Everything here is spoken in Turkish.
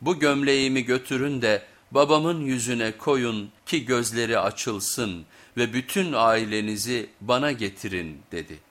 bu gömleğimi götürün de babamın yüzüne koyun ki gözleri açılsın ve bütün ailenizi bana getirin dedi.